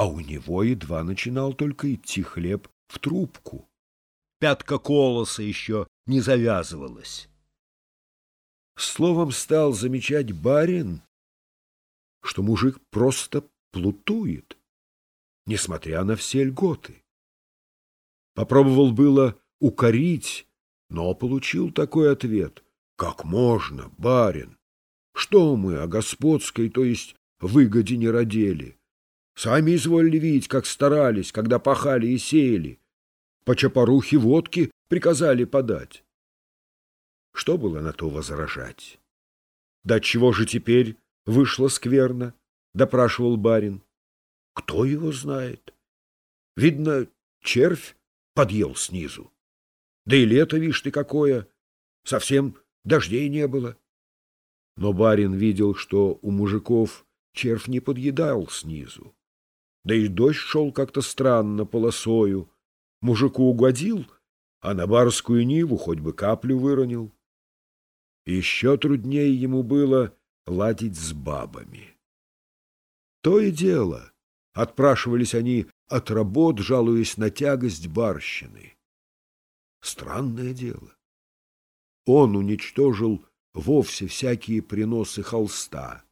а у него едва начинал только идти хлеб в трубку. Пятка колоса еще не завязывалась. Словом, стал замечать барин, что мужик просто плутует, несмотря на все льготы. Попробовал было укорить, но получил такой ответ. Как можно, барин? Что мы о господской, то есть выгоде не родили? Сами изволили видеть, как старались, когда пахали и сеяли. По чапорухе водки приказали подать. Что было на то возражать? Да чего же теперь вышло скверно? Допрашивал барин. Кто его знает? Видно, червь подъел снизу. Да и лето, вишь ты, какое! Совсем дождей не было. Но барин видел, что у мужиков червь не подъедал снизу. Да и дождь шел как-то странно полосою. Мужику угодил, а на барскую ниву хоть бы каплю выронил. Еще труднее ему было ладить с бабами. То и дело. Отпрашивались они от работ, жалуясь на тягость барщины. Странное дело. Он уничтожил вовсе всякие приносы холста,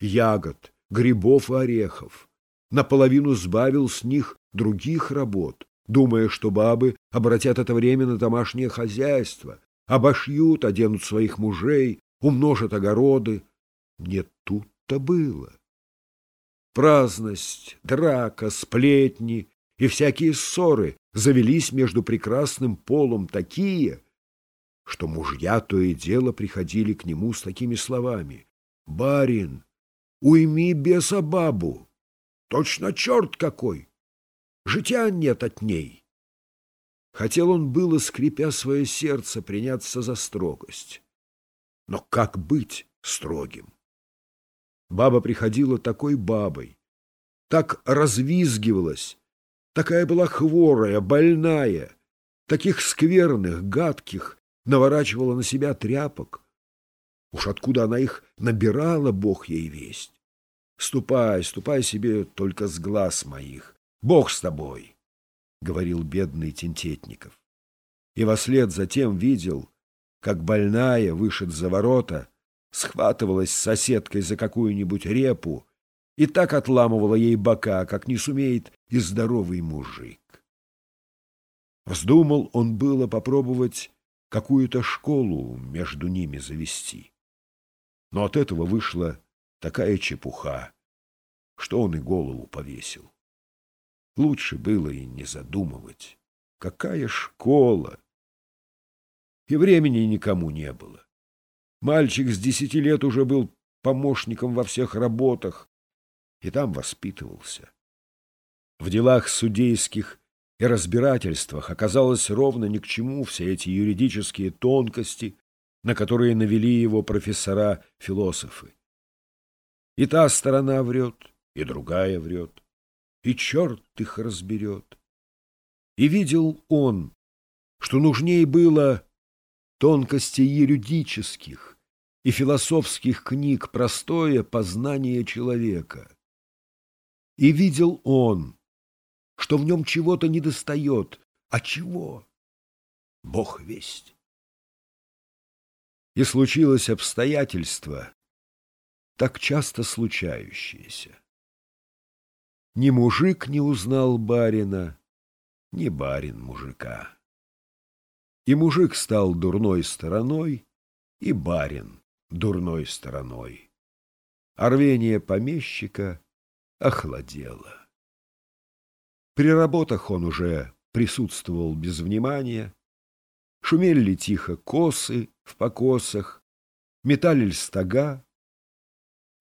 ягод, грибов и орехов, наполовину сбавил с них других работ, думая, что бабы обратят это время на домашнее хозяйство, обошьют, оденут своих мужей, умножат огороды. Не тут-то было. Праздность, драка, сплетни и всякие ссоры завелись между прекрасным полом такие, что мужья то и дело приходили к нему с такими словами. «Барин, уйми беса бабу! Точно черт какой! Житя нет от ней!» Хотел он было, скрипя свое сердце, приняться за строгость. Но как быть строгим? Баба приходила такой бабой, так развизгивалась, такая была хворая, больная, таких скверных, гадких, наворачивала на себя тряпок. Уж откуда она их набирала, Бог ей весть. Ступай, ступай себе только с глаз моих. Бог с тобой, — говорил бедный Тентетников. И вослед затем видел, как больная, вышед за ворота, схватывалась с соседкой за какую-нибудь репу и так отламывала ей бока, как не сумеет и здоровый мужик. Вздумал он было попробовать какую-то школу между ними завести. Но от этого вышла такая чепуха, что он и голову повесил. Лучше было и не задумывать. Какая школа! И времени никому не было. Мальчик с десяти лет уже был помощником во всех работах и там воспитывался. В делах судейских и разбирательствах оказалось ровно ни к чему все эти юридические тонкости, на которые навели его профессора-философы. И та сторона врет, и другая врет, и черт их разберет. И видел он, что нужнее было тонкости юридических и философских книг простое познание человека. И видел он, что в нем чего-то недостает. А чего? Бог весть. И случилось обстоятельство, так часто случающееся. Ни мужик не узнал барина, ни барин мужика. И мужик стал дурной стороной, и барин дурной стороной. Орвение помещика охладело. При работах он уже присутствовал без внимания. Шумели ли тихо косы в покосах, метали ли стога,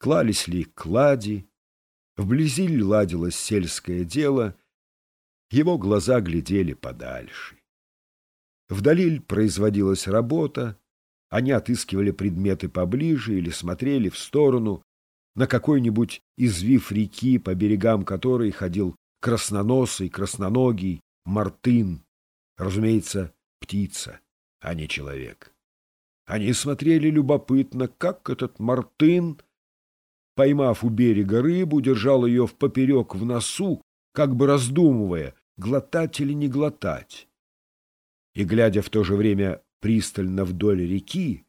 клались ли клади, вблизи ли ладилось сельское дело, его глаза глядели подальше. Вдали производилась работа, они отыскивали предметы поближе или смотрели в сторону, на какой-нибудь извив реки, по берегам которой ходил красноносый, красноногий, мартын, разумеется, птица, а не человек. Они смотрели любопытно, как этот мартын, поймав у берега рыбу, держал ее в поперек в носу как бы раздумывая, глотать или не глотать. И, глядя в то же время пристально вдоль реки,